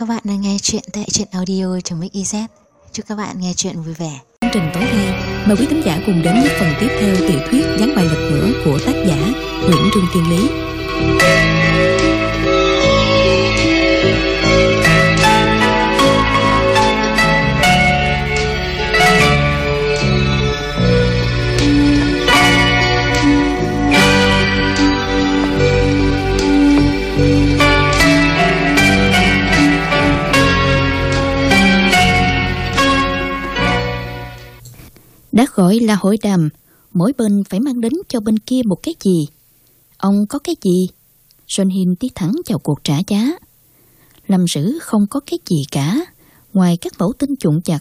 Các bạn đang nghe chuyện tại truyện audio trong Mix Chúc các bạn nghe chuyện vui vẻ. Chương trình tối nay, mời quý thính giả cùng đến với phần tiếp theo tiểu thuyết Gián bài lật ngửa của tác giả Nguyễn Trương Kiên Lý. Đã gọi là hội đàm, mỗi bên phải mang đến cho bên kia một cái gì. Ông có cái gì? Son Hin tiến thẳng vào cuộc trả giá. Lâm Sử không có cái gì cả, ngoài các mẫu tin trụng chặt.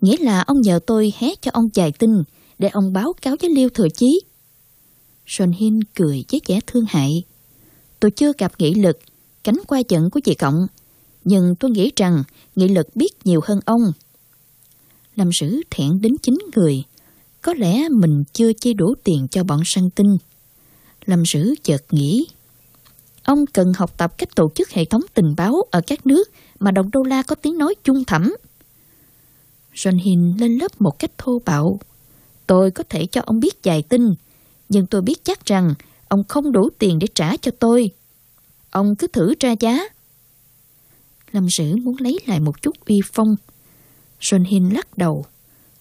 Nghĩa là ông nhờ tôi hé cho ông vài tin để ông báo cáo với Liêu Thừa Chí. Son Hin cười với vẻ thương hại. Tôi chưa gặp nghị lực, cánh qua trận của chị Cộng, nhưng tôi nghĩ rằng nghị lực biết nhiều hơn ông. Lâm Sử thẹn đến chính người. Có lẽ mình chưa chi đủ tiền cho bọn săn tinh. Lâm Sử chợt nghĩ. Ông cần học tập cách tổ chức hệ thống tình báo ở các nước mà đồng đô la có tiếng nói chung thẳm. John Hin lên lớp một cách thô bạo. Tôi có thể cho ông biết vài tin, nhưng tôi biết chắc rằng ông không đủ tiền để trả cho tôi. Ông cứ thử ra giá. Lâm Sử muốn lấy lại một chút uy phong. Sơn Hin lắc đầu.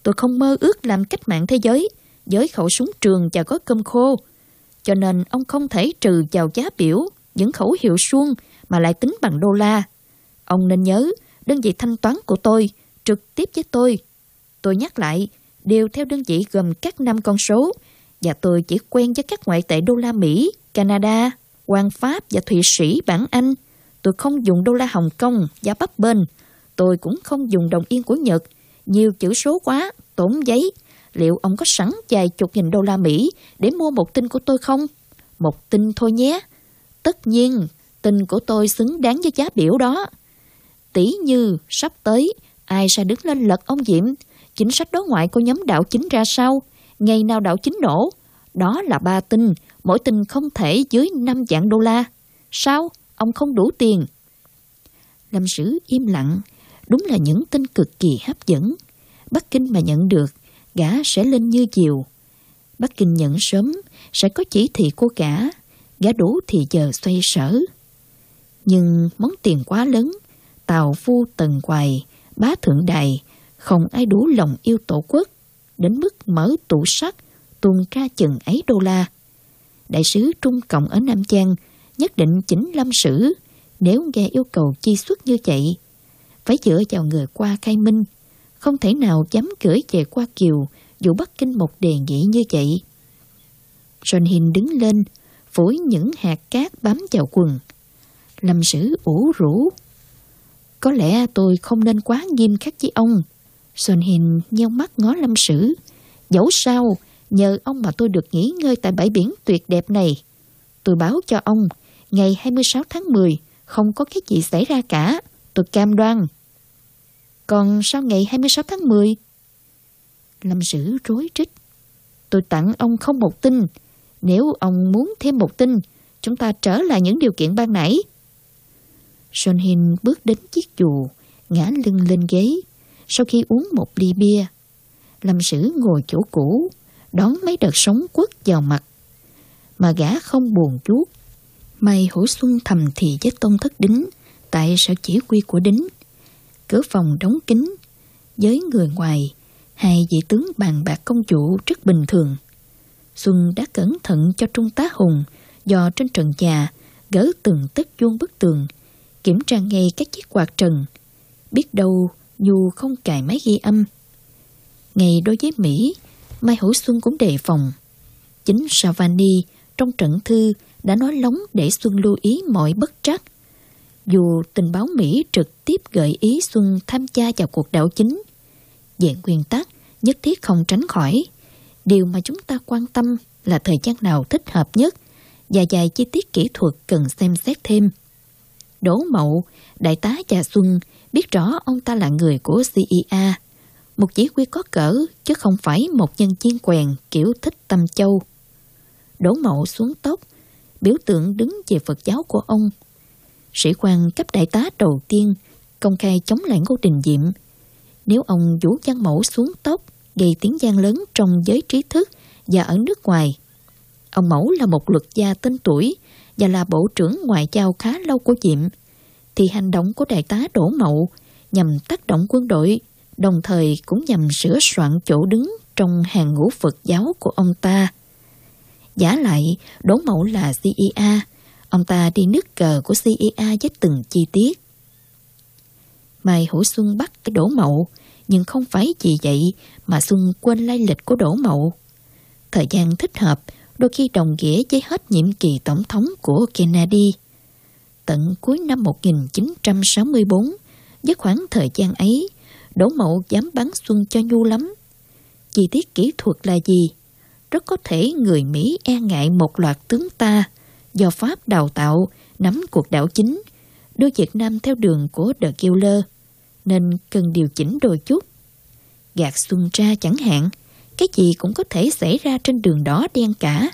Tôi không mơ ước làm cách mạng thế giới, với khẩu súng trường và gói cơm khô. Cho nên ông không thể trừ vào giá biểu những khẩu hiệu suông mà lại tính bằng đô la. Ông nên nhớ, đơn vị thanh toán của tôi trực tiếp với tôi. Tôi nhắc lại, đều theo đơn vị gồm các năm con số và tôi chỉ quen với các ngoại tệ đô la Mỹ, Canada, Hoàng Pháp và Thụy Sĩ bản Anh. Tôi không dùng đô la Hồng Kông và bắp bên. Tôi cũng không dùng đồng yên của Nhật. Nhiều chữ số quá, tốn giấy. Liệu ông có sẵn vài chục nghìn đô la Mỹ để mua một tin của tôi không? Một tin thôi nhé. Tất nhiên, tin của tôi xứng đáng với giá biểu đó. Tỷ như sắp tới, ai sẽ đứng lên lật ông Diệm? Chính sách đối ngoại của nhóm đảo chính ra sao? Ngày nào đảo chính nổ? Đó là ba tin, mỗi tin không thể dưới 5 dạng đô la. Sao? Ông không đủ tiền. Lâm Sử im lặng, đúng là những tin cực kỳ hấp dẫn. Bắc Kinh mà nhận được, gã sẽ lên như diều. Bắc Kinh nhận sớm, sẽ có chỉ thị của gã, gã đủ thì giờ xoay sở. Nhưng món tiền quá lớn, tàu phu tần quài, bá thượng đài, không ai đủ lòng yêu tổ quốc, đến mức mở tủ sắt, tuôn ra chừng ấy đô la. Đại sứ Trung Cộng ở Nam Giang nhất định chỉnh lâm sử nếu nghe yêu cầu chi xuất như vậy. Phải dựa vào người qua khai minh, không thể nào dám gửi về qua kiều dù Bắc Kinh một đề nghị như vậy. John Hin đứng lên, phủi những hạt cát bám vào quần. Lâm sử ủ rũ. Có lẽ tôi không nên quá nghiêm khắc với ông. John Hin nheo mắt ngó Lâm Sử. Dẫu sao, nhờ ông mà tôi được nghỉ ngơi tại bãi biển tuyệt đẹp này. Tôi báo cho ông, ngày 26 tháng 10, không có cái gì xảy ra cả. Tôi cam đoan. Còn sau ngày 26 tháng 10? Lâm Sử rối trích Tôi tặng ông không một tin. Nếu ông muốn thêm một tin, chúng ta trở lại những điều kiện ban nãy. Son Hin bước đến chiếc dù, ngã lưng lên ghế. Sau khi uống một ly bia, Lâm Sử ngồi chỗ cũ, đón mấy đợt sóng quất vào mặt. Mà gã không buồn chút. May hổ xuân thầm thì với tôn thất đính, tại sở chỉ huy của đính. Cửa phòng đóng kín, với người ngoài, hai vị tướng bàn bạc công chủ rất bình thường. Xuân đã cẩn thận cho Trung tá Hùng, dò trên trần nhà, gỡ từng tấc chuông bức tường, kiểm tra ngay các chiếc quạt trần. Biết đâu dù không cài máy ghi âm. Ngay đối với Mỹ, Mai Hữu Xuân cũng đề phòng. Chính Savani trong trận thư đã nói lóng để Xuân lưu ý mọi bất trắc. Dù tình báo Mỹ trực tiếp gợi ý Xuân tham gia vào cuộc đảo chính, dạng nguyên tắc nhất thiết không tránh khỏi. Điều mà chúng ta quan tâm là thời gian nào thích hợp nhất và vài chi tiết kỹ thuật cần xem xét thêm. Đỗ Mậu, đại tá trà Xuân biết rõ ông ta là người của CIA, một chỉ huy có cỡ chứ không phải một nhân viên quèn kiểu thích tâm châu. Đỗ Mậu xuống tóc, biểu tượng đứng về Phật giáo của ông. Sĩ quan cấp đại tá đầu tiên công khai chống lại Ngô Đình Diệm. Nếu ông Vũ Văn Mẫu xuống tóc gây tiếng gian lớn trong giới trí thức và ở nước ngoài. Ông Mẫu là một luật gia tên tuổi và là bộ trưởng ngoại giao khá lâu của Diệm, thì hành động của đại tá Đỗ Mậu nhằm tác động quân đội, đồng thời cũng nhằm sửa soạn chỗ đứng trong hàng ngũ Phật giáo của ông ta. Giả lại, Đỗ Mậu là CIA, ông ta đi nước cờ của CIA với từng chi tiết. Mai Hữu Xuân bắt cái Đỗ Mậu, nhưng không phải vì vậy mà Xuân quên lai lịch của Đỗ Mậu. Thời gian thích hợp đôi khi đồng nghĩa với hết nhiệm kỳ tổng thống của Kennedy. Tận cuối năm 1964, với khoảng thời gian ấy, Đỗ Mậu dám bắn Xuân cho nhu lắm. Chi tiết kỹ thuật là gì? Rất có thể người Mỹ e ngại một loạt tướng ta do Pháp đào tạo nắm cuộc đảo chính, đưa Việt Nam theo đường của The Killer, nên cần điều chỉnh đôi chút. Gạt Xuân ra chẳng hạn, cái gì cũng có thể xảy ra trên đường đó đen cả.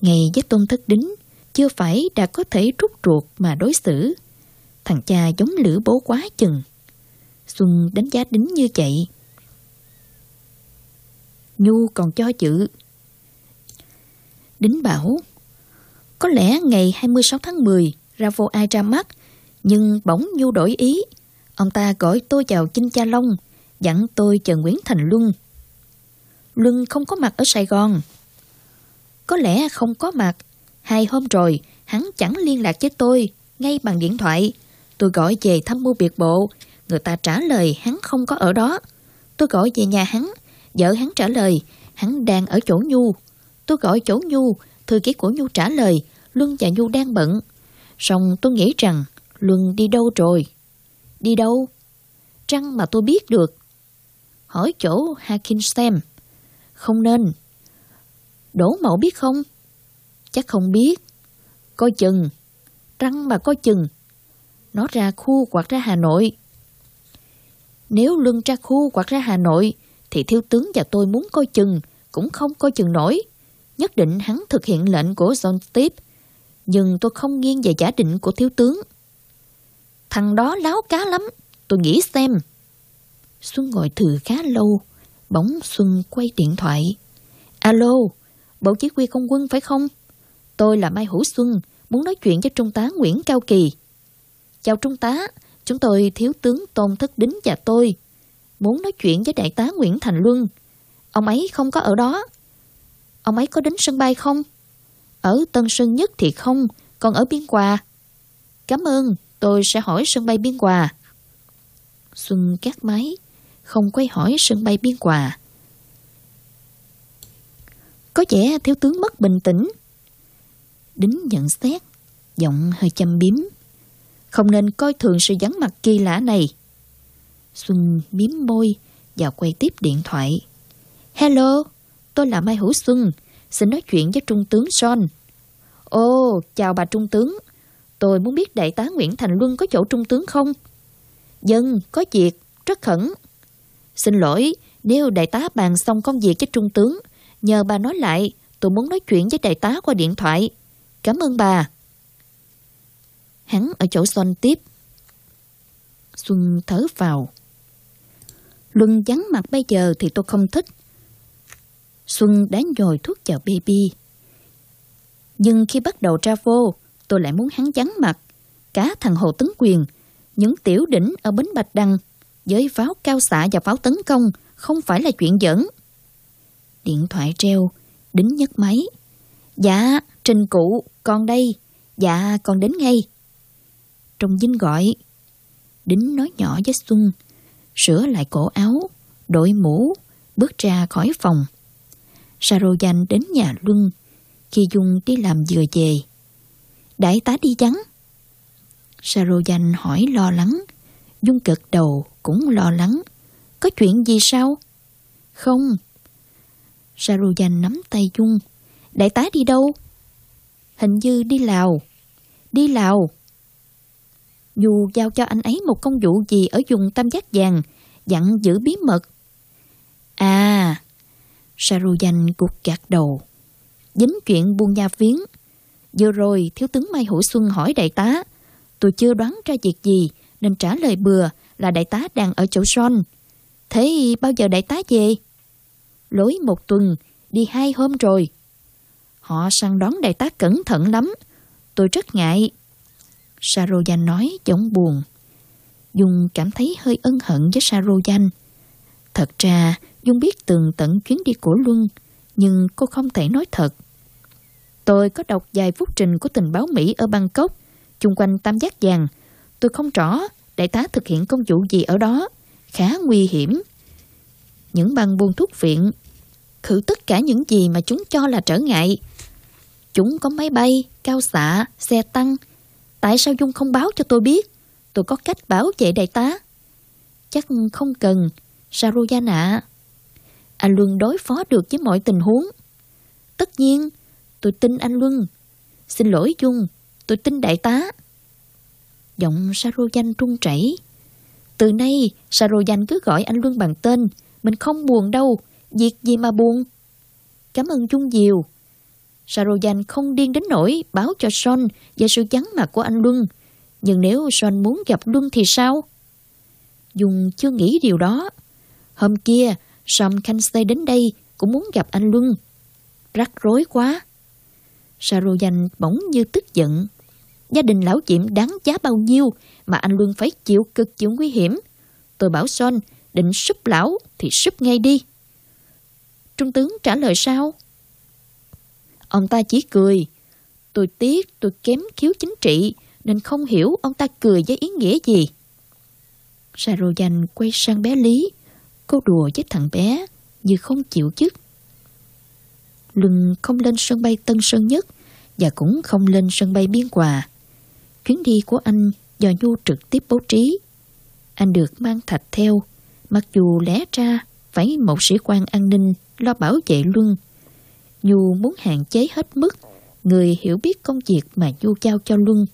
Ngày với Tôn Thất Đính, chưa phải đã có thể rút ruột mà đối xử. Thằng cha giống lửa bố quá chừng. Xuân đánh giá Đính như vậy. Nhu còn cho chữ. Đính bảo, có lẽ ngày 26 tháng 10 ra vô ai ra mắt, nhưng bỗng Nhu đổi ý. Ông ta gọi tôi vào Chinh Cha Long, dặn tôi chờ Nguyễn Thành Luân. Luân không có mặt ở Sài Gòn. Có lẽ không có mặt. Hai hôm rồi, hắn chẳng liên lạc với tôi, ngay bằng điện thoại. Tôi gọi về thăm mưu biệt bộ, người ta trả lời hắn không có ở đó. Tôi gọi về nhà hắn, vợ hắn trả lời, hắn đang ở chỗ Nhu. Tôi gọi chỗ Nhu, thư ký của Nhu trả lời, Luân và Nhu đang bận. Xong tôi nghĩ rằng Luân đi đâu rồi? Đi đâu? Trăng mà tôi biết được. Hỏi chỗ Hakin xem. Không nên. Đỗ Mậu biết không? Chắc không biết. Coi chừng. Trăng mà coi chừng. Nó ra khu hoặc ra Hà Nội. Nếu luân ra khu hoặc ra Hà Nội, thì thiếu tướng và tôi muốn coi chừng, cũng không coi chừng nổi. Nhất định hắn thực hiện lệnh của John Steve, nhưng tôi không nghiêng về giả định của thiếu tướng. Thằng đó láo cá lắm, tôi nghĩ xem. Xuân ngồi thử khá lâu, bóng Xuân quay điện thoại. Alo, Bộ Chỉ huy Công quân phải không? Tôi là Mai Hữu Xuân, muốn nói chuyện với Trung tá Nguyễn Cao Kỳ. Chào Trung tá, chúng tôi thiếu tướng Tôn Thất Đính và tôi. Muốn nói chuyện với Đại tá Nguyễn Thành Luân. Ông ấy không có ở đó. Ông ấy có đến sân bay không? Ở Tân Sơn Nhất thì không, còn ở Biên Hòa. Cảm ơn, tôi sẽ hỏi sân bay Biên Hòa. Xuân cắt máy, không quay hỏi sân bay Biên Hòa. Có vẻ thiếu tướng mất bình tĩnh. Đính nhận xét, giọng hơi châm biếm. Không nên coi thường sự vắng mặt kỳ lạ này. Xuân miếm môi và quay tiếp điện thoại. Hello, tôi là Mai Hữu Xuân, xin nói chuyện với Trung tướng Son. Ồ, chào bà Trung tướng. Tôi muốn biết Đại tá Nguyễn Thành Luân có chỗ Trung tướng không? Dân, có việc, rất khẩn. Xin lỗi, nếu đại tá bàn xong công việc với Trung tướng, nhờ bà nói lại, tôi muốn nói chuyện với đại tá qua điện thoại. Cảm ơn bà. Hắn ở chỗ Son tiếp. Xuân thở vào. Luân vắng mặt bây giờ thì tôi không thích. Xuân đã nhồi thuốc vào baby. Nhưng khi bắt đầu ra vô, tôi lại muốn hắn trắng mặt. Cả thằng Hồ Tấn Quyền, những tiểu đỉnh ở Bến Bạch Đăng, với pháo cao xạ và pháo tấn công không phải là chuyện giỡn. Điện thoại treo, đính nhấc máy. Dạ, Trình Cụ, con đây. Dạ, con đến ngay. Trong dinh gọi. Đính nói nhỏ với Xuân, sửa lại cổ áo, đội mũ, bước ra khỏi phòng. Sarojan đến nhà Luân, khi Dung đi làm vừa về. Đại tá đi chắn? Sarojan hỏi lo lắng. Dung cực đầu cũng lo lắng. Có chuyện gì sao? Không. Sarojan nắm tay Dung. Đại tá đi đâu? Hình như đi Lào. Đi Lào. Dù giao cho anh ấy một công vụ gì ở vùng tam giác vàng, dặn giữ bí mật. À, Sarujan cục gạt đầu. Dính chuyện buôn gia phiến. Vừa rồi, Thiếu tướng Mai Hữu Xuân hỏi đại tá, Tôi chưa đoán ra việc gì nên trả lời bừa là đại tá đang ở chỗ Son. Thế bao giờ đại tá về? Lối một tuần, đi hai hôm rồi. Họ săn đón đại tá cẩn thận lắm. Tôi rất ngại. Sarojan nói giọng buồn. Dung cảm thấy hơi ân hận với Sarojan. Thật ra, Dung biết tường tận chuyến đi của Luân, nhưng cô không thể nói thật. Tôi có đọc vài phút trình của tình báo Mỹ ở Bangkok, chung quanh tam giác vàng. Tôi không rõ đại tá thực hiện công vụ gì ở đó, khá nguy hiểm. Những băng buôn thuốc viện, khử tất cả những gì mà chúng cho là trở ngại. Chúng có máy bay, cao xạ, xe tăng. Tại sao Dung không báo cho tôi biết? Tôi có cách bảo vệ đại tá. Chắc không cần, Sarojan ạ. Anh Luân đối phó được với mọi tình huống. Tất nhiên, tôi tin anh Luân. Xin lỗi Dung, tôi tin đại tá. Giọng Sarojan trung chảy. Từ nay, Sarojan cứ gọi anh Luân bằng tên. Mình không buồn đâu, việc gì mà buồn. Cảm ơn Dung nhiều. Sarojan không điên đến nỗi báo cho Son về sự chắn mặt của anh Luân. Nhưng nếu Son muốn gặp Luân thì sao? Dung chưa nghĩ điều đó. Hôm kia, Sam Kansay đến đây cũng muốn gặp anh Luân. Rắc rối quá. Sarojan bỗng như tức giận. Gia đình lão diệm đáng giá bao nhiêu mà anh Luân phải chịu cực chịu nguy hiểm. Tôi bảo Son, định súp lão thì súp ngay đi. Trung tướng trả lời sao? Ông ta chỉ cười. Tôi tiếc tôi kém khiếu chính trị nên không hiểu ông ta cười với ý nghĩa gì. Sarojan quay sang bé Lý. Cô đùa với thằng bé như không chịu chức, Luân không lên sân bay Tân Sơn Nhất và cũng không lên sân bay Biên Hòa. Chuyến đi của anh do Nhu trực tiếp bố trí. Anh được mang thạch theo, mặc dù lẽ ra phải một sĩ quan an ninh lo bảo vệ Luân. Nhu muốn hạn chế hết mức người hiểu biết công việc mà Nhu giao cho Luân.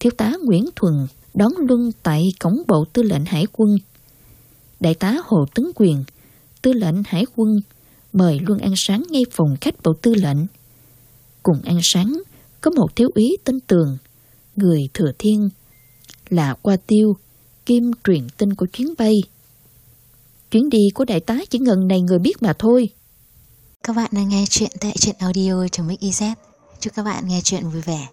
Thiếu tá Nguyễn Thuần đón Luân tại cổng bộ tư lệnh hải quân. Đại tá Hồ Tấn Quyền, tư lệnh hải quân, mời Luân ăn sáng ngay phòng khách bộ tư lệnh. Cùng ăn sáng có một thiếu úy tên Tường, người thừa thiên, là qua tiêu, kim truyền tin của chuyến bay. Chuyến đi của đại tá chỉ ngần này người biết mà thôi. Các bạn đang nghe chuyện tại truyện audio.mix.iz. Chúc các bạn nghe chuyện vui vẻ.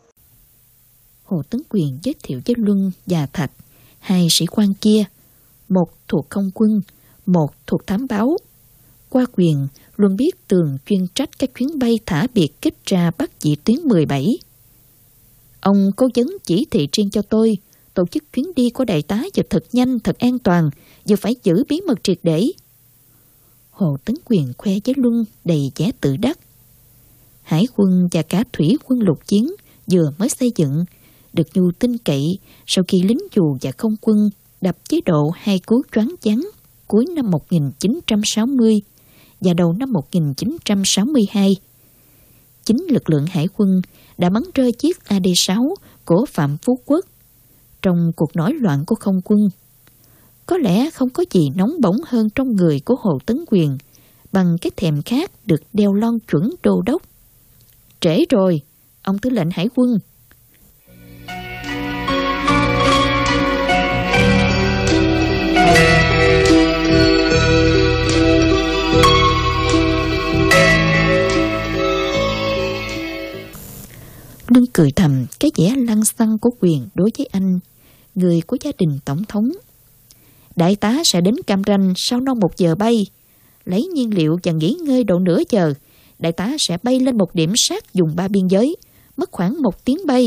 Hồ Tấn Quyền giới thiệu với Luân và Thạch, hai sĩ quan kia, một thuộc không quân, một thuộc thám báo. Qua quyền, luôn biết tường chuyên trách các chuyến bay thả biệt kích ra bắt dị tuyến 17. Ông cố vấn chỉ thị riêng cho tôi, tổ chức chuyến đi của đại tá vừa thật nhanh, thật an toàn, vừa phải giữ bí mật triệt để. Hồ Tấn Quyền khoe với Luân đầy vẻ tự đắc. Hải quân và cả thủy quân lục chiến vừa mới xây dựng, được nhu tin cậy sau khi lính dù và không quân đập chế độ hai cú choáng chắn cuối năm 1960 và đầu năm 1962. Chính lực lượng hải quân đã bắn rơi chiếc AD-6 của Phạm Phú Quốc trong cuộc nổi loạn của không quân. Có lẽ không có gì nóng bỏng hơn trong người của Hồ Tấn Quyền bằng cái thèm khát được đeo lon chuẩn đô đốc. Trễ rồi, ông tư lệnh hải quân. Lưng cười thầm cái vẻ lăng xăng của quyền đối với anh, người của gia đình tổng thống. Đại tá sẽ đến Cam Ranh sau non một giờ bay. Lấy nhiên liệu và nghỉ ngơi độ nửa giờ, đại tá sẽ bay lên một điểm sát dùng ba biên giới, mất khoảng một tiếng bay.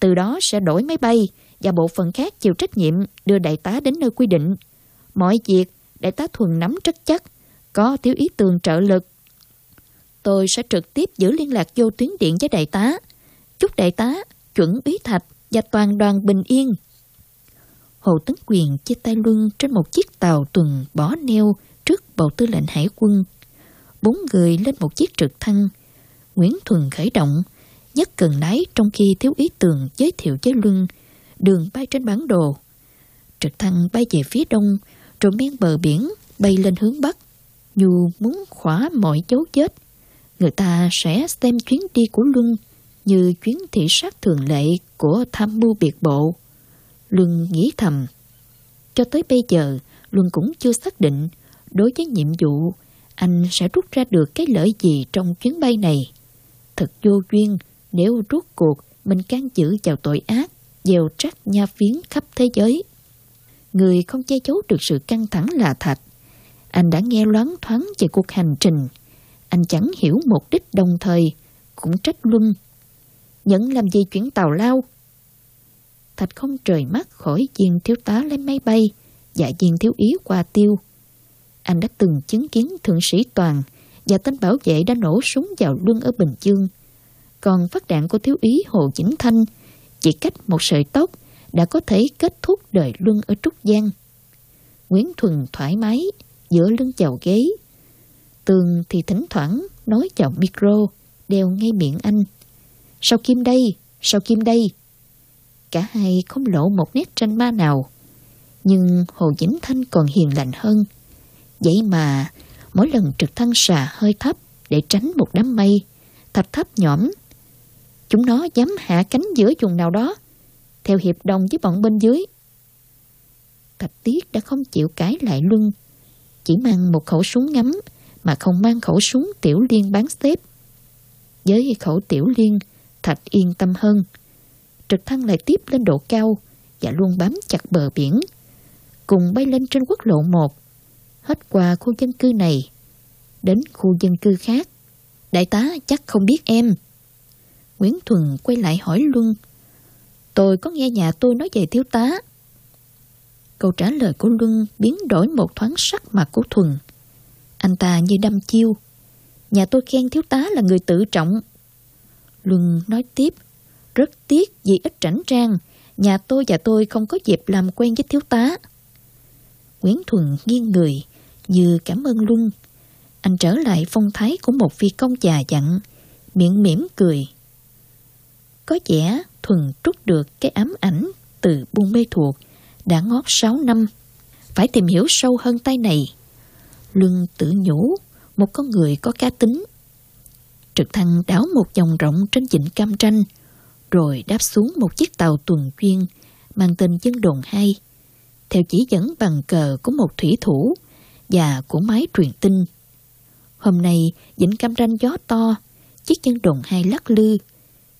Từ đó sẽ đổi máy bay và bộ phận khác chịu trách nhiệm đưa đại tá đến nơi quy định. Mọi việc, đại tá Thuần nắm rất chắc, có thiếu ý tường trợ lực. Tôi sẽ trực tiếp giữ liên lạc vô tuyến điện với đại tá. Chúc đại tá, chuẩn úy thạch và toàn đoàn bình yên. Hồ Tấn Quyền chia tay Luân trên một chiếc tàu tuần bỏ neo trước bộ tư lệnh hải quân. Bốn người lên một chiếc trực thăng. Nguyễn Thuần khởi động, nhất cần lái trong khi thiếu ý tường giới thiệu với Luân đường bay trên bản đồ. Trực thăng bay về phía đông, rồi men bờ biển bay lên hướng bắc. Dù muốn khỏa mọi dấu vết, người ta sẽ xem chuyến đi của Luân như chuyến thị sát thường lệ của tham mưu biệt bộ. Luân nghĩ thầm. Cho tới bây giờ, Luân cũng chưa xác định đối với nhiệm vụ anh sẽ rút ra được cái lợi gì trong chuyến bay này. Thật vô duyên nếu rút cuộc mình can dự vào tội ác, gieo trắc nha phiến khắp thế giới. Người không che giấu được sự căng thẳng là Thạch. Anh đã nghe loáng thoáng về cuộc hành trình. Anh chẳng hiểu mục đích đồng thời, cũng trách Luân. Nhẫn làm gì chuyển tàu lao? Thạch không trời mắt khỏi viên thiếu tá lên máy bay và viên thiếu ý qua tiêu. Anh đã từng chứng kiến thượng sĩ Toàn và tên bảo vệ đã nổ súng vào Luân ở Bình Dương. Còn phát đạn của thiếu ý Hồ Vĩnh Thanh chỉ cách một sợi tóc đã có thể kết thúc đời Luân ở Trúc Giang. Nguyễn Thuần thoải mái, giữa lưng chào ghế. Tường thì thỉnh thoảng nói chào micro, đeo ngay miệng anh. Sao Kim đây? Sao Kim đây? Cả hai không lộ một nét tranh ma nào. Nhưng Hồ Vĩnh Thanh còn hiền lành hơn. Vậy mà, mỗi lần trực thăng xà hơi thấp để tránh một đám mây, thạch thấp nhõm. Chúng nó dám hạ cánh giữa vùng nào đó, theo hiệp đồng với bọn bên dưới. Thạch Tiết đã không chịu cãi lại Luân, chỉ mang một khẩu súng ngắm mà không mang khẩu súng tiểu liên bán xếp. Với khẩu tiểu liên, Thạch yên tâm hơn. Trực thăng lại tiếp lên độ cao và luôn bám chặt bờ biển. Cùng bay lên trên quốc lộ 1, hết qua khu dân cư này, đến khu dân cư khác. Đại tá chắc không biết em. Nguyễn Thuần quay lại hỏi Luân. Tôi có nghe nhà tôi nói về thiếu tá. Câu trả lời của Luân biến đổi một thoáng sắc mặt của Thuần. Anh ta như đâm chiêu. Nhà tôi khen thiếu tá là người tự trọng. Luân nói tiếp. Rất tiếc vì ít rảnh trang. Nhà tôi và tôi không có dịp làm quen với thiếu tá. Nguyễn Thuần nghiêng người như cảm ơn Luân. Anh trở lại phong thái của một phi công già dặn, miệng mỉm cười. Có vẻ Thuần trút được cái ám ảnh từ buôn mê thuộc đã ngót 6 năm. Phải tìm hiểu sâu hơn tay này. Luân tự nhủ, một con người có cá tính. Trực thăng đáo một vòng rộng trên vịnh Cam Tranh, rồi đáp xuống một chiếc tàu tuần chuyên mang tên Dân Đồn 2, theo chỉ dẫn bằng cờ của một thủy thủ và của máy truyền tin. Hôm nay, vịnh Cam Ranh gió to, chiếc Dân Đồn 2 lắc lư,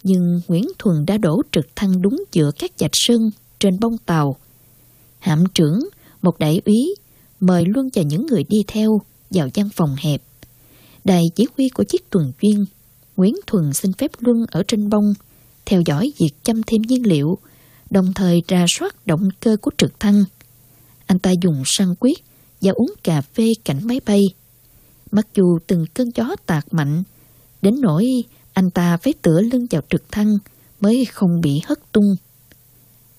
nhưng Nguyễn Thuần đã đổ trực thăng đúng giữa các dạch sân trên bông tàu. Hạm trưởng, một đại úy, mời luôn và những người đi theo vào văn phòng hẹp. Đài chỉ huy của chiếc tuần duyên Nguyễn Thuần xin phép Luân ở trên bông, theo dõi việc chăm thêm nhiên liệu, đồng thời ra soát động cơ của trực thăng. Anh ta dùng săn quyết và uống cà phê cạnh máy bay. Mặc dù từng cơn gió tạt mạnh, đến nỗi anh ta phải tựa lưng vào trực thăng mới không bị hất tung.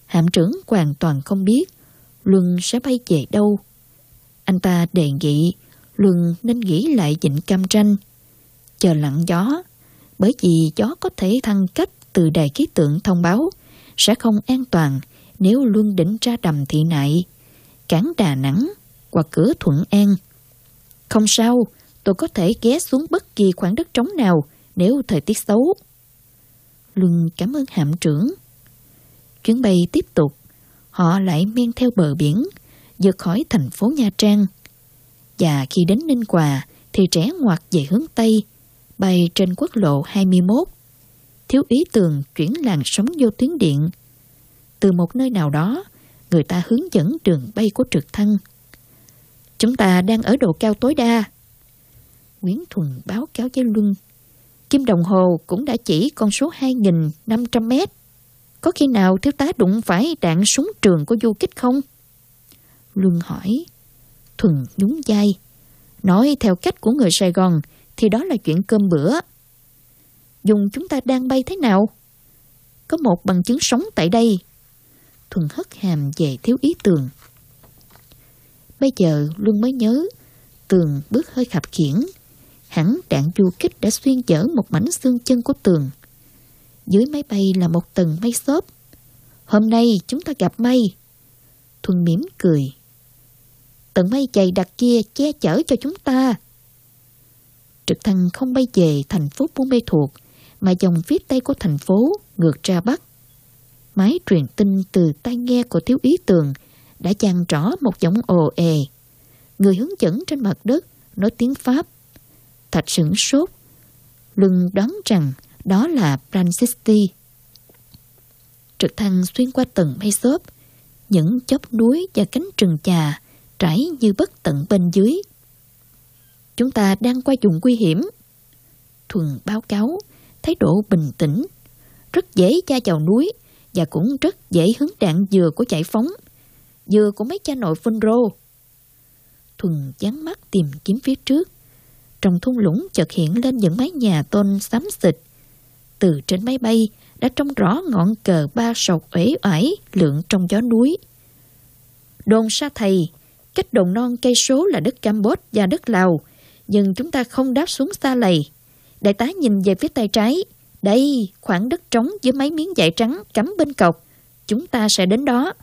Hạm trưởng hoàn toàn không biết Luân sẽ bay về đâu. Anh ta đề nghị Luân nên nghĩ lại dịnh cam tranh, chờ lặng gió, bởi vì gió có thể thăng cách từ đài khí tượng thông báo sẽ không an toàn nếu Luân đỉnh ra đầm thị nại, cảng Đà Nẵng hoặc cửa Thuận An. Không sao, tôi có thể ghé xuống bất kỳ khoảng đất trống nào nếu thời tiết xấu. Luân cảm ơn hạm trưởng. Chuyến bay tiếp tục, họ lại men theo bờ biển, vượt khỏi thành phố Nha Trang. Và khi đến Ninh Quà thì trẻ ngoặt về hướng Tây, bay trên quốc lộ 21. Thiếu ý tường chuyển làn sóng vô tuyến điện. Từ một nơi nào đó, người ta hướng dẫn đường bay của trực thăng. Chúng ta đang ở độ cao tối đa. Nguyễn Thuần báo cáo với Luân Kim đồng hồ cũng đã chỉ con số 2.500 mét. Có khi nào thiếu tá đụng phải đạn súng trường của du kích không? Luân hỏi. Thuần nhún vai. Nói theo cách của người Sài Gòn, thì đó là chuyện cơm bữa. Dùng chúng ta đang bay thế nào? Có một bằng chứng sống tại đây. Thuần hất hàm về thiếu ý tường. Bây giờ Luân mới nhớ, Tường bước hơi khập khiển Hẳn đạn du kích đã xuyên chở một mảnh xương chân của tường. Dưới máy bay là một tầng mây xốp. Hôm nay chúng ta gặp mây. Thuần mỉm cười. Tầng mây dày đặc kia che chở cho chúng ta. Trực thăng không bay về thành phố Buôn Mê Thuột, mà dòng phía tây của thành phố ngược ra bắc. Máy truyền tin từ tai nghe của thiếu ý tường đã chàng rõ một giọng ồ ề. Người hướng dẫn trên mặt đất nói tiếng Pháp. Thạch sửng sốt. Lưng đoán rằng đó là Francisti. Trực thăng xuyên qua tầng mây xốp, những chóp núi và cánh rừng trà trải như bất tận bên dưới. Chúng ta đang qua vùng nguy hiểm. Thuần báo cáo, thái độ bình tĩnh, rất dễ cha vào núi và cũng rất dễ hướng đạn dừa của chạy phóng, dừa của mấy cha nội phân rô. Thuần dán mắt tìm kiếm phía trước. Trong thung lũng chợt hiện lên những mái nhà tôn xám xịt. Từ trên máy bay đã trông rõ ngọn cờ ba sọc uể oải lượn trong gió núi. Đồn sa thầy, cách đồng non cây số là đất Campuchia và đất Lào, nhưng chúng ta không đáp xuống xa lầy. Đại tá nhìn về phía tay trái. Đây, khoảng đất trống với mấy miếng dải trắng cắm bên cọc. Chúng ta sẽ đến đó.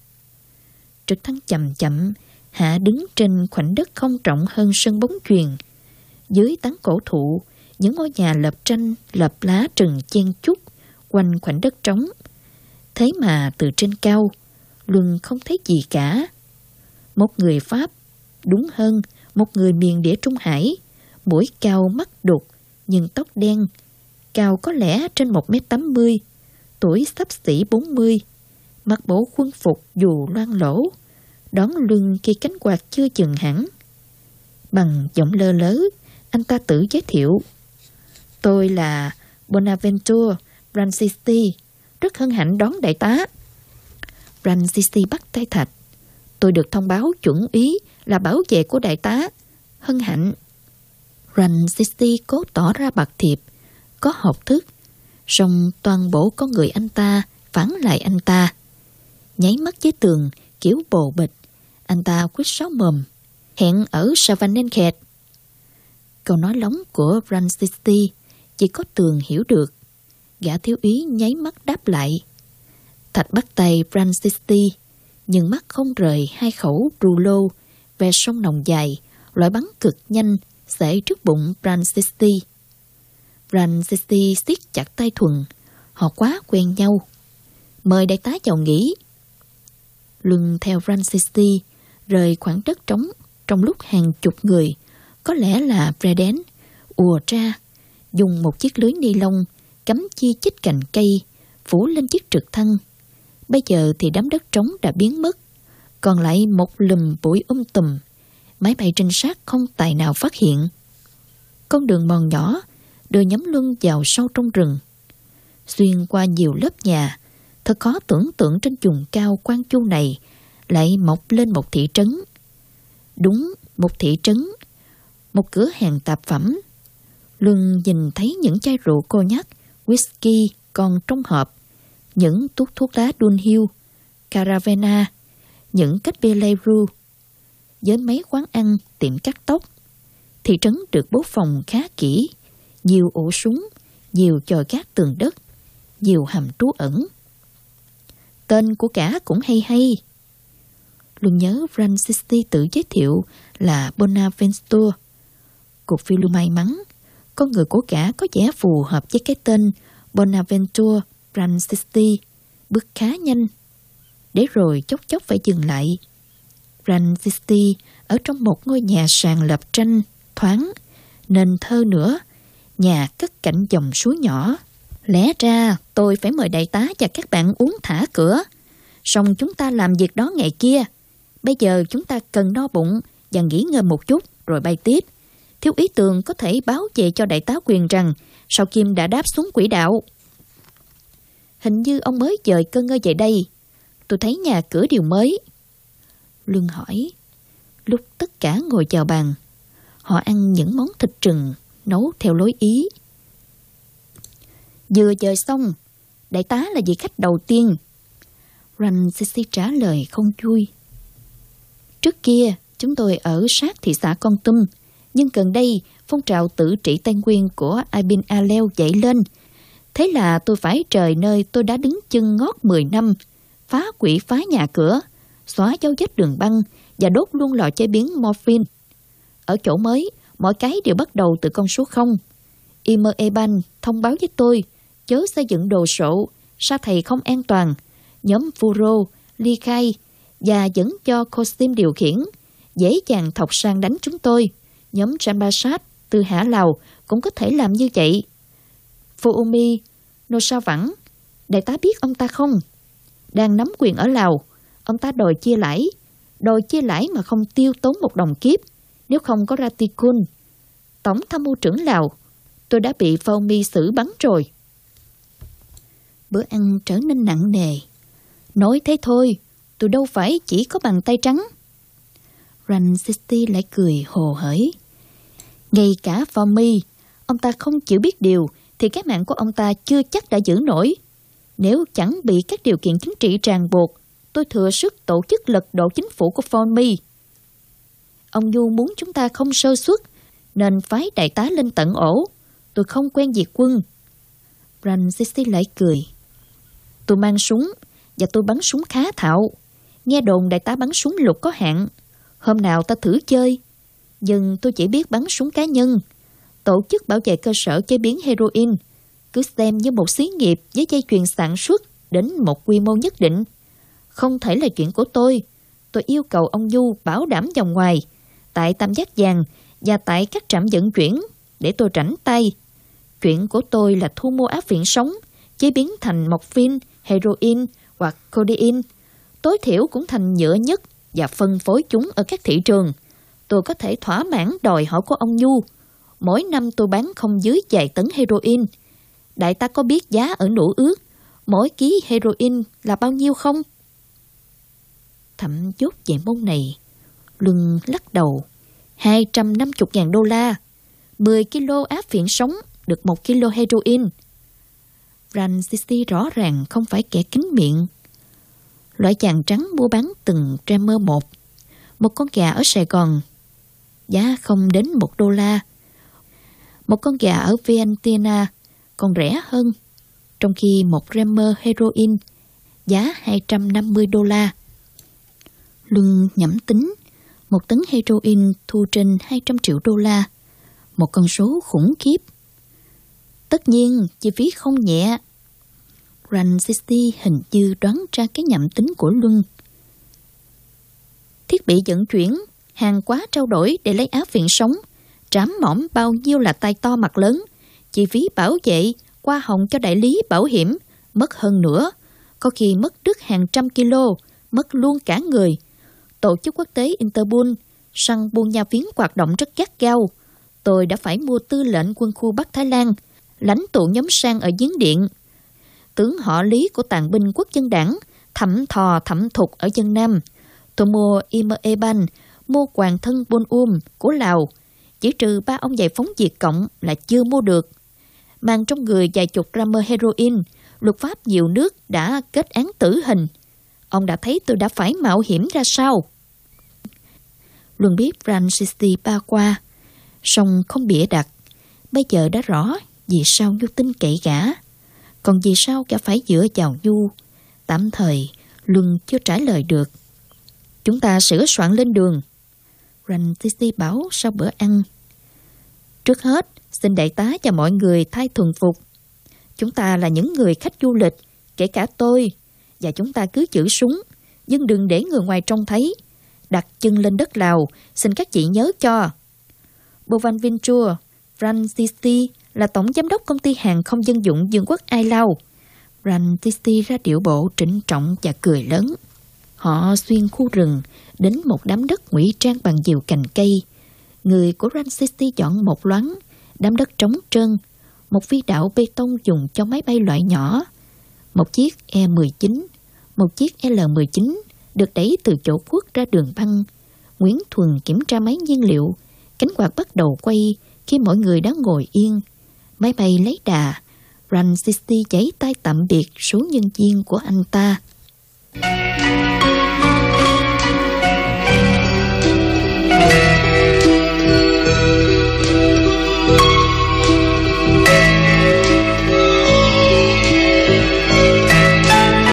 Trực thăng chậm chậm, Hạ đứng trên khoảnh đất không trọng hơn sân bóng chuyền. Dưới tán cổ thụ, những ngôi nhà lập tranh, lập lá trừng chen chúc quanh khoảnh đất trống. Thế mà từ trên cao, Luân không thấy gì cả. Một người Pháp, đúng hơn, một người miền địa Trung Hải, mũi cao mắt đục, nhưng tóc đen, cao có lẽ trên 1m80, tuổi sắp xỉ 40, mặc bộ quân phục dù loang lỗ, đón lưng khi cánh quạt chưa chừng hẳn. Bằng giọng lơ lớ, anh ta tự giới thiệu. Tôi là Bonaventure Francisti, rất hân hạnh đón đại tá. Francisti bắt tay Thạch. Tôi được thông báo chuẩn ý là bảo vệ của đại tá. Hân hạnh. Francisti cố tỏ ra bạc thiệp, có học thức, song toàn bộ con người anh ta phản lại anh ta. Nháy mắt với tường, kiểu bồ bịch, anh ta quyết sáu mồm, hẹn ở Savanenkhet. Câu nói lóng của Francisti chỉ có tường hiểu được. Gã thiếu ý nháy mắt đáp lại. Thạch bắt tay Francisti, nhưng mắt không rời hai khẩu rulo về sông nồng dài, loại bắn cực nhanh, sẽ trước bụng Francisti. Francisti siết chặt tay Thuần, họ quá quen nhau. Mời đại tá chào nghỉ. Luân theo Francisti, rời khoảng đất trống trong lúc hàng chục người, có lẽ là Freden, ùa ra, dùng một chiếc lưới ni lông cắm chi chích cành cây, phủ lên chiếc trực thăng. Bây giờ thì đám đất trống đã biến mất, còn lại một lùm bụi um tùm. Máy bay trinh sát không tài nào phát hiện. Con đường mòn nhỏ đưa nhóm luân vào sâu trong rừng. Xuyên qua nhiều lớp nhà, thật khó tưởng tượng trên vùng cao quan chu này lại mọc lên một thị trấn. Đúng, một thị trấn, một cửa hàng tạp phẩm. Luân nhìn thấy những chai rượu cô nhắc, whisky còn trong hộp, những thuốc thuốc lá Dunhill, Caravana, những cách bê lê ru, với mấy quán ăn, tiệm cắt tóc. Thị trấn được bố phòng khá kỹ, nhiều ổ súng, nhiều chòi cát tường đất, nhiều hầm trú ẩn. Tên của cả cũng hay hay. Luôn nhớ Francisci tự giới thiệu là Bonaventure. Cuộc phiêu lưu may mắn, con người của cả có vẻ phù hợp với cái tên Bonaventure Francisti, bước khá nhanh. Để rồi chốc chốc phải dừng lại. Francisti ở trong một ngôi nhà sàn lập tranh, thoáng, nền thơ nữa, nhà cất cạnh dòng suối nhỏ. Lẽ ra tôi phải mời đại tá và các bạn uống thả cửa. Xong chúng ta làm việc đó ngày kia. Bây giờ chúng ta cần no bụng và nghỉ ngơi một chút rồi bay tiếp. Thiếu ý tường có thể báo về cho đại tá quyền rằng sao Kim đã đáp xuống quỹ đạo. Hình như ông mới dời cơ ngơi về đây. Tôi thấy nhà cửa đều mới. Luân hỏi. Lúc tất cả ngồi chào bàn, họ ăn những món thịt trừng nấu theo lối ý. Vừa chờ xong, đại tá là vị khách đầu tiên. Ranh Sissy trả lời không vui. Trước kia, chúng tôi ở sát thị xã Con Tum, nhưng gần đây phong trào tự trị Tây Nguyên của Ibn Aleo dậy lên. Thế là tôi phải trời nơi tôi đã đứng chân ngót 10 năm, phá quỷ phá nhà cửa, xóa dấu vết đường băng và đốt luôn lò chế biến morphine. Ở chỗ mới, mọi cái đều bắt đầu từ con số 0. Imer Eban thông báo với tôi chớ xây dựng đồ sộ, sa thầy không an toàn. Nhóm Furo, ly khai và dẫn cho Cosim điều khiển, dễ dàng thọc sang đánh chúng tôi. Nhóm Jambasat từ Hạ Lào cũng có thể làm như vậy. Fuumi, Nô sao Vẳng, đại tá biết ông ta không? Đang nắm quyền ở Lào, ông ta đòi chia lãi, đòi chia lãi mà không tiêu tốn một đồng kiếp, nếu không có Ratikun. Tổng tham mưu trưởng Lào, tôi đã bị Phao Mi xử bắn rồi. Bữa ăn trở nên nặng nề. Nói thế thôi, tôi đâu phải chỉ có bàn tay trắng. Rancisti lại cười hồ hởi. Ngay cả Formi, ông ta không chịu biết điều thì cái mạng của ông ta chưa chắc đã giữ nổi. Nếu chẳng bị các điều kiện chính trị ràng buộc, tôi thừa sức tổ chức lật đổ chính phủ của Formi. Ông Du muốn chúng ta không sơ suất, nên phái đại tá lên tận ổ. Tôi không quen diệt quân. Rancisti lại cười. Tôi mang súng, và tôi bắn súng khá thạo. Nghe đồn đại tá bắn súng lục có hạn. Hôm nào ta thử chơi. Nhưng tôi chỉ biết bắn súng cá nhân. Tổ chức bảo vệ cơ sở chế biến heroin cứ xem như một xí nghiệp với dây chuyền sản xuất đến một quy mô nhất định. Không thể là chuyện của tôi. Tôi yêu cầu ông Du bảo đảm dòng ngoài tại Tam Giác Vàng và tại các trạm vận chuyển để tôi rảnh tay. Chuyện của tôi là thu mua áp viện sống, chế biến thành morphine, heroin hoặc codeine. Tối thiểu cũng thành nhựa nhất và phân phối chúng ở các thị trường. Tôi có thể thỏa mãn đòi hỏi của ông Du Mỗi năm tôi bán không dưới vài tấn heroin. Đại ta có biết giá ở nụ ước, mỗi ký heroin là bao nhiêu không? Thẩm chốt về môn này, Luân lắc đầu. 250.000 đô la, 10 kg áp phiện sống được 1 kg heroin. Francis rõ ràng không phải kẻ kín miệng. Loại chàng trắng mua bán từng Tremor một. Một con gà ở Sài Gòn, giá không đến 1 đô la. Một con gà ở Vienna còn rẻ hơn, trong khi một rammer heroin giá 250 đô la. Luân nhẩm tính, một tấn heroin thu trên 200 triệu đô la, một con số khủng khiếp. Tất nhiên, chi phí không nhẹ. Rancisti hình như đoán ra cái nhậm tính của Luân. Thiết bị vận chuyển, hàng quá trao đổi để lấy áo viện sống, trám mỏm bao nhiêu là tay to mặt lớn, chi phí bảo vệ, qua hồng cho đại lý bảo hiểm, mất hơn nữa, có khi mất đứt hàng trăm kilo, mất luôn cả người. Tổ chức quốc tế Interpol săn buôn nha phiến hoạt động rất gắt gao. Tôi đã phải mua tư lệnh quân khu Bắc Thái Lan, lãnh tụ nhóm sang ở giếng điện. Tướng họ lý của tàn binh quốc dân đảng, thẩm thò thẩm thục ở dân Nam. Tôi mua imer eban mua hoàng thân Bôn Um của Lào. Chỉ trừ ba ông giải phóng diệt cộng là chưa mua được mang trong người vài chục gram heroin, luật pháp nhiều nước đã kết án tử hình. Ông đã thấy tôi đã phải mạo hiểm ra sao? luân biết Francis ba qua, song không bịa đặt. Bây giờ đã rõ vì sao Nhu tin cậy gã. Còn vì sao cả phải dựa vào Nhu? Tạm thời, Luân chưa trả lời được. Chúng ta sửa soạn lên đường. Francis bảo sau bữa ăn. Trước hết, xin đại tá và mọi người thay thuần phục. Chúng ta là những người khách du lịch, kể cả tôi, và chúng ta cứ giữ súng, nhưng đừng để người ngoài trông thấy. Đặt chân lên đất Lào, xin các chị nhớ cho. Bovan Vinchur, Francisti là tổng giám đốc công ty hàng không dân dụng Dương quốc Ai Lao. Francisti ra điệu bộ trịnh trọng và cười lớn. Họ xuyên khu rừng, đến một đám đất ngụy trang bằng nhiều cành cây. Người của Francisti chọn một loáng đám đất trống trơn, một phi đạo bê tông dùng cho máy bay loại nhỏ, một chiếc E-19, một chiếc L-19 được đẩy từ chỗ quốc ra đường băng. Nguyễn Thuần kiểm tra máy nhiên liệu, cánh quạt bắt đầu quay khi mọi người đã ngồi yên. Máy bay lấy đà, Ran Sisti giấy tay tạm biệt số nhân viên của anh ta.